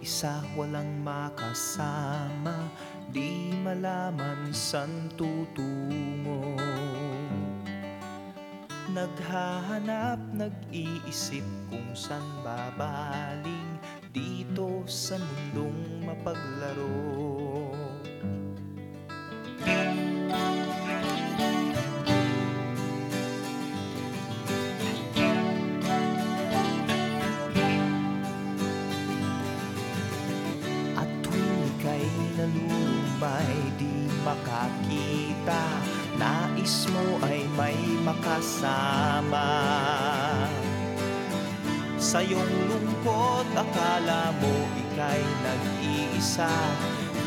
mag-isa walang makasama Di malaman san tutungo. Naghahanap, nag-iisip kung saan babaling Dito sa mundong mapaglaro makakita. Nais mo ay may makasama. Sa iyong lungkot akala mo ika'y nag-iisa.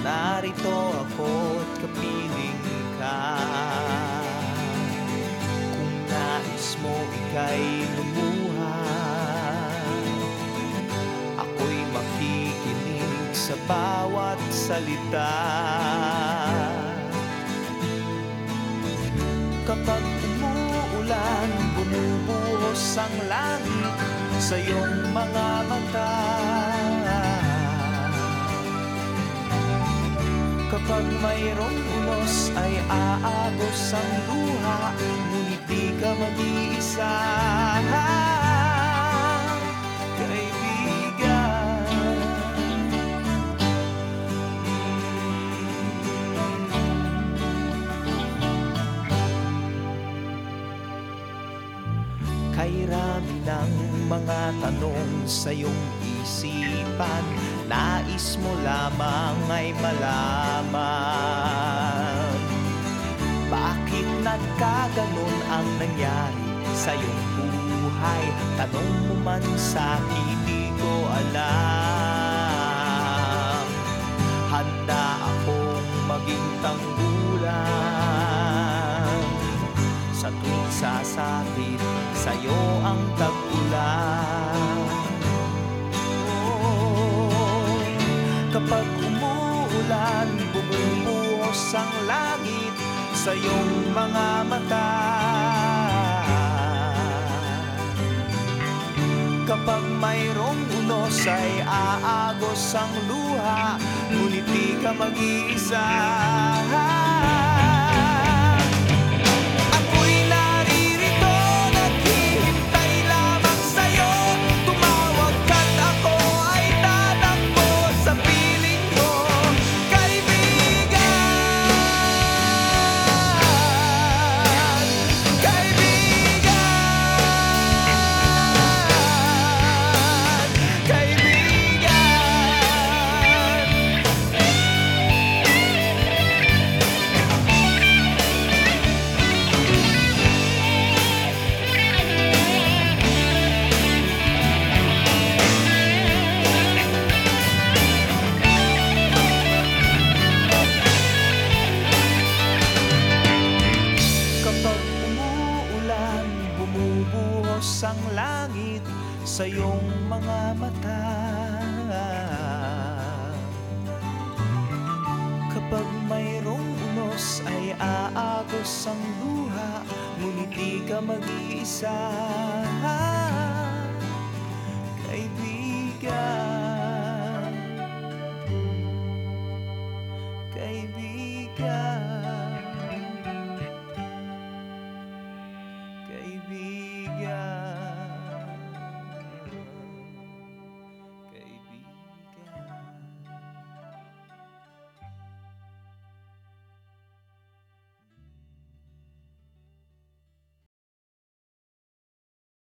Narito ako't kapiling ka. Kung nais mo ika'y lumuha Ako'y makikinig sa bawat salita bumubuhos ang langit sa iyong mga mata. Kapag mayroong unos ay aagos ang luha Ngunit di ka mag-iisa Kay rami ng mga tanong sa iyong isipan. Nais mo lamang ay malaman. Bakit nagkaganon ang nangyari sa iyong buhay? Tanong mo man sa hindi ko alam. Handa akong maging tanggulan sa'yo ang tag-ulan. Oh, Kapag umuulan, bumubuhos ang langit sa iyong mga mata. Kapag mayroong unos ay aagos ang luha Ngunit di ka mag-iisa iyong mga mata. Kapag mayroong unos ay aagos ang luha Ngunit di ka mag-iisa. Kaibigan. Kaibigan. Kaibigan.